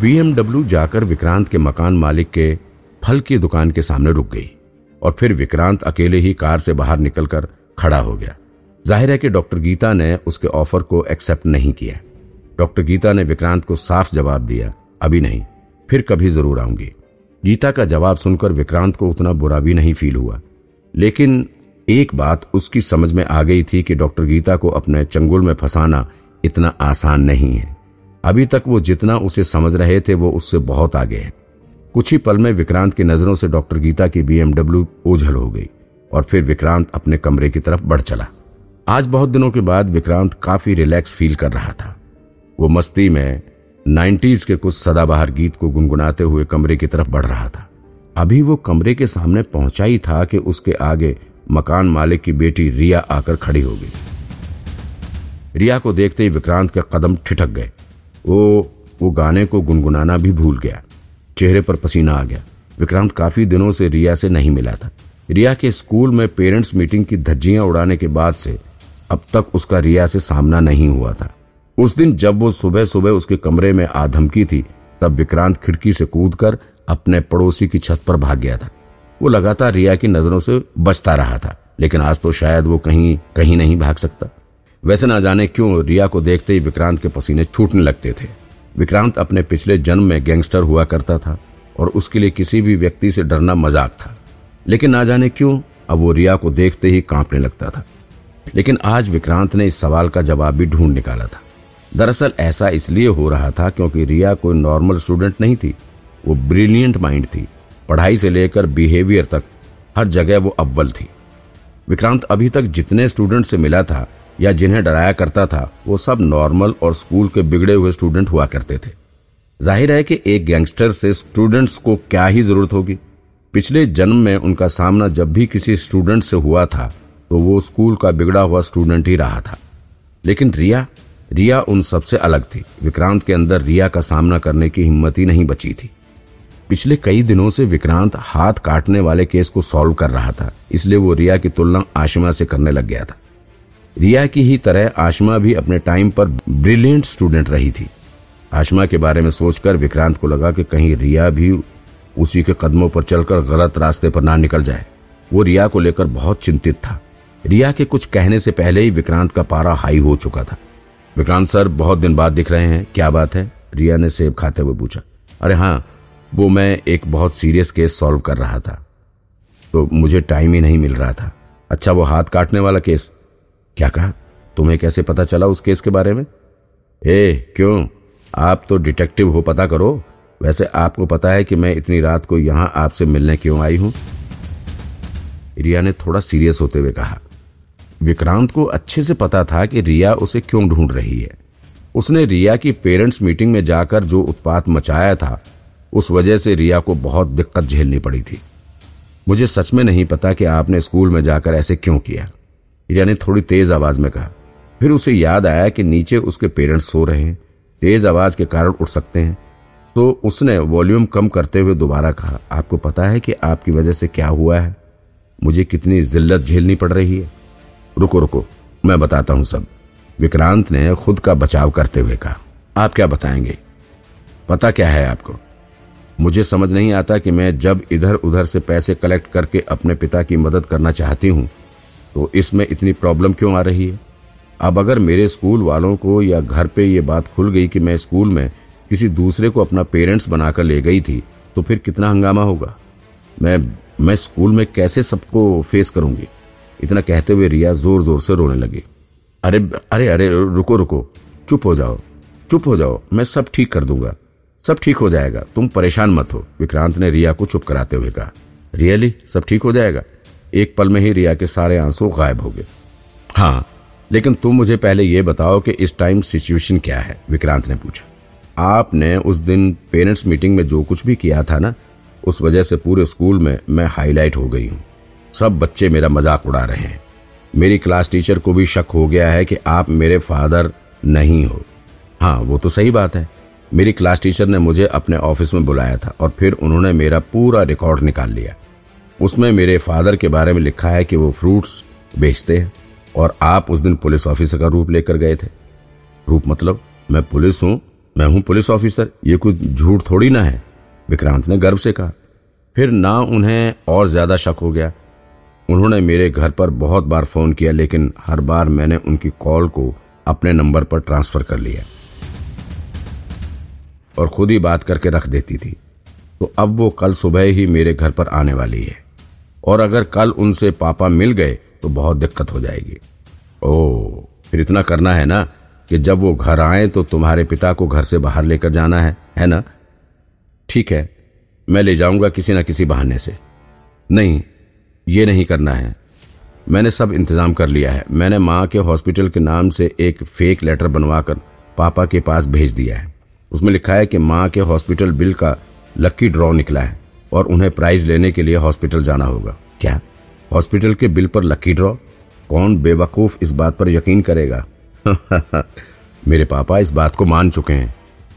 BMW जाकर विक्रांत के मकान मालिक के फल की दुकान के सामने रुक गई और फिर विक्रांत अकेले ही कार से बाहर निकलकर खड़ा हो गया। ज़ाहिर है कि डॉक्टर गीता ने उसके ऑफ़र को एक्सेप्ट नहीं किया। डॉक्टर गीता ने विक्रांत को साफ़ जवाब दिया, अभी नहीं, फिर कभी ज़रूर आऊँगी। गीता का जवाब सुनकर विक्रांत को उतना बुरा भी नहीं फील हुआ। लेकिन एक बात उसकी समझ में आ गई थी कि डॉक्टर गीता को अपने चंगुल में फंसाना इतना आसान नहीं है। अभी तक वो जितना उसे समझ रहे थे, वो उससे बहुत आगे है। कुछ ही पल में विक्रांत की नज़रों से डॉक्टर गीता की बीएमडब्ल्यू ओझल हो गई और फिर विक्रांत अपने कमरे की तरफ़ बढ़ चला। आज बहुत दिनों के बाद विक्रांत काफ़ी रिलैक्स फील कर रहा था। वो मस्ती में नाइन्टीज के कुछ सदाबहार गीत को गुनगुनाते हुए कमरे की तरफ़ बढ़ रहा था। अभी वो कमरे के सामने पहुँचा ही था कि उसके आगे मकान मालिक की बेटी रिया आकर खड़ी हो गई। रिया को देखते ही विक्रांत के कदम ठिठक गए। वो वो गाने को गुनगुनाना भी भूल गया। चेहरे पर पसीना आ गया। विक्रांत काफ़ी दिनों से रिया से नहीं मिला था। रिया के स्कूल में पेरेंट्स मीटिंग की धज्जियाँ उड़ाने के बाद से अब तक उसका रिया से सामना नहीं हुआ था। उस दिन जब वो सुबह सुबह उसके कमरे में आ धमकी थी, तब विक्रांत खिड़की से कूदकर अपने पड़ोसी की छत पर भाग गया था। वो लगातार रिया की नज़रों से बचता रहा था, लेकिन आज तो शायद वो कहीं कहीं नहीं भाग सकता। वैसे ना जाने क्यों रिया को देखते ही विक्रांत के पसीने छूटने लगते थे। विक्रांत अपने पिछले जन्म में गैंगस्टर हुआ करता था और उसके लिए किसी भी व्यक्ति से डरना मज़ाक था। लेकिन ना जाने क्यों, अब वो रिया को देखते ही कांपने लगता था। लेकिन आज विक्रांत ने इस सवाल का जवाब भी ढूंढ निकाला था। दरअसल ऐसा इसलिए हो रहा था क्योंकि रिया कोई नॉर्मल स्टूडेंट नहीं थी। वो ब्रिलियंट माइंड थी। पढ़ाई से लेकर बिहेवियर तक हर जगह वो अव्वल थी। विक्रांत अभी तक जितने स्टूडेंट से मिला था या जिन्हें डराया करता था, वो सब नॉर्मल और स्कूल के बिगड़े हुए स्टूडेंट हुआ करते थे। ज़ाहिर है कि एक गैंगस्टर से स्टूडेंट्स को क्या ही ज़रूरत होगी। पिछले जन्म में उनका सामना जब भी किसी स्टूडेंट से हुआ था तो वो स्कूल का बिगड़ा हुआ स्टूडेंट ही रहा था। लेकिन रिया रिया उन सबसे अलग थी। विक्रांत के अंदर रिया का सामना करने की हिम्मत ही नहीं बची थी। पिछले कई दिनों से विक्रांत हाथ काटने वाले केस को सॉल्व कर रहा था, इसलिए वो रिया की तुलना आशमा से करने लग गया था। रिया की ही तरह आशमा भी अपने टाइम पर ब्रिलियंट स्टूडेंट रही थी। आशमा के बारे में सोचकर विक्रांत को लगा कि कहीं रिया भी उसी के कदमों पर चलकर गलत रास्ते पर ना निकल जाए। वो रिया को लेकर बहुत चिंतित था। रिया के कुछ कहने से पहले ही विक्रांत का पारा हाई हो चुका था। विक्रांत सर, बहुत दिन बाद दिख रहे हैं। क्या बात है? रिया ने सेब खाते हुए पूछा। अरे हाँ वो मैं एक बहुत सीरियस केस सॉल्व कर रहा था। तो मुझे टाइम ही नहीं मिल रहा था। अच्छा वो हाथ काटने वाला केस क्या कहा? तुम्हें कैसे पता चला उस केस के बारे में? ए क्यों? आप तो डिटेक्टिव हो, पता करो। वैसे आपको पता है कि मैं इतनी रात को यहाँ आपसे मिलने क्यों आई हूँ? रिया ने थोड़ा सीरियस होते हुए कहा। विक्रांत को अच्छे से पता था कि रिया उसे क्यों ढूंढ रही है। उसने रिया की पेरेंट्स मीटिंग में जाकर जो उत्पात मचाया था, उस वजह से रिया को बहुत दिक्कत झेलनी पड़ी थी। मुझे सच में नहीं पता कि आपने स्कूल में जाकर ऐसे क्यों किया। रिया ने थोड़ी तेज आवाज़ में कहा। फिर उसे याद आया कि नीचे उसके पेरेंट्स सो रहे हैं। तेज आवाज़ के कारण उठ सकते हैं। तो उसने वॉल्यूम कम करते हुए दोबारा कहा, आपको पता है कि आपकी वजह से क्या हुआ है? मुझे कितनी जिल्लत झेलनी पड़ रही है। रुको रुको, मैं बताता हूँ सब। विक्रांत ने खुद का बचाव करते हुए कहा, आप क्या बताएँगे? पता क्या है आपको? मुझे समझ नहीं आता कि मैं जब इधर उधर से पैसे कलेक्ट करके अपने पिता की मदद करना चाहती हूँ तो इसमें इतनी प्रॉब्लम क्यों आ रही है? अब अगर मेरे स्कूल वालों को या घर पे ये बात खुल गई कि मैं स्कूल में किसी दूसरे को अपना पेरेंट्स बनाकर ले गई थी तो फिर कितना हंगामा होगा? मैं मैं स्कूल में कैसे सबको फेस करूँगी? इतना कहते हुए रिया ज़ोर ज़ोर से रोने लगी। अरे अरे अरे, रुको रुको। चुप हो जाओ। चुप हो जाओ। मैं सब ठीक कर दूँगा। सब ठीक हो जाएगा। तुम परेशान मत हो। विक्रांत ने रिया को चुप कराते हुए कहा। रियली? सब ठीक हो जाएगा? एक पल में ही रिया के सारे आँसू गायब हो गए। हाँ लेकिन तुम मुझे पहले ये बताओ कि इस टाइम सिचुएशन क्या है? विक्रांत ने पूछा। आपने उस दिन पेरेंट्स मीटिंग में जो कुछ भी किया था ना, उस वजह से पूरे स्कूल में मैं हाईलाइट हो गई हूँ। सब बच्चे मेरा मज़ाक उड़ा रहे हैं। मेरी क्लास टीचर को भी शक हो गया है कि आप मेरे फादर नहीं हो। हाँ वो तो सही बात है। मेरी क्लास टीचर ने मुझे अपने ऑफ़िस में बुलाया था और फिर उन्होंने मेरा पूरा रिकॉर्ड निकाल लिया। उसमें मेरे फादर के बारे में लिखा है कि वो फ्रूट्स बेचते हैं और आप उस दिन पुलिस ऑफिसर का रूप लेकर गए थे। रूप मतलब मैं पुलिस हूँ, मैं हूँ पुलिस ऑफिसर, ये कुछ झूठ थोड़ी ना है, विक्रांत ने गर्व से कहा। फिर ना उन्हें और ज़्यादा शक हो गया। उन्होंने मेरे घर पर बहुत बार फ़ोन किया, लेकिन हर बार मैंने उनकी कॉल को अपने नंबर पर ट्रांसफ़र कर लिया और खुद ही बात करके रख देती थी। तो अब वो कल सुबह ही मेरे घर पर आने वाली है। और अगर कल उनसे पापा मिल गए तो बहुत दिक्कत हो जाएगी। ओ फिर इतना करना है ना कि जब वो घर आए तो तुम्हारे पिता को घर से बाहर लेकर जाना है है ना? ठीक है, मैं ले जाऊँगा किसी ना किसी बहाने से। नहीं, ये नहीं करना है। मैंने सब इंतज़ाम कर लिया है। मैंने माँ के हॉस्पिटल के नाम से एक फेक लेटर बनवाकर पापा के पास भेज दिया है। उसमें लिखा है कि माँ के हॉस्पिटल बिल का लक्की ड्रॉ निकला है। और उन्हें प्राइज लेने के लिए हॉस्पिटल जाना होगा। क्या? हॉस्पिटल के बिल पर लकी ड्रॉ? कौन बेवकूफ़ इस बात पर यकीन करेगा? मेरे पापा इस बात को मान चुके हैं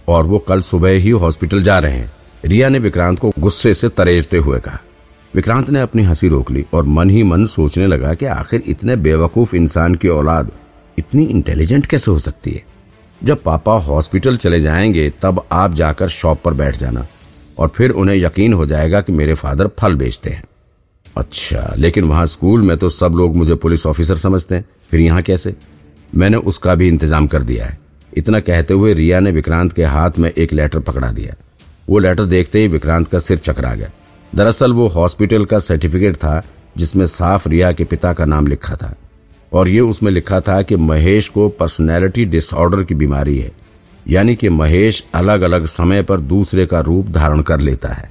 और वो कल सुबह ही हॉस्पिटल जा रहे हैं। रिया ने विक्रांत को गुस्से से तरेजते हुए कहा। विक्रांत ने अपनी हँसी रोक ली और मन ही मन सोचने लगा कि आखिर इतने बेवकूफ़ इंसान की औलाद इतनी इंटेलिजेंट कैसे हो सकती है? जब पापा हॉस्पिटल चले जाएँगे तब आप जाकर शॉप पर बैठ जाना। और फिर उन्हें यकीन हो जाएगा कि मेरे फादर फल बेचते हैं। अच्छा लेकिन वहाँ स्कूल में तो सब लोग मुझे पुलिस ऑफिसर समझते हैं। फिर यहाँ कैसे? मैंने उसका भी इंतज़ाम कर दिया है। इतना कहते हुए रिया ने विक्रांत के हाथ में एक लेटर पकड़ा दिया। वो लेटर देखते ही विक्रांत का सिर चकरा गया। दरअसल वो हॉस्पिटल का सर्टिफिकेट था, जिसमें साफ़ रिया के पिता का नाम लिखा था। और ये उसमें लिखा था कि महेश को पर्सनैलिटी डिसऑर्डर की बीमारी है। यानी कि महेश अलग अलग समय पर दूसरे का रूप धारण कर लेता है।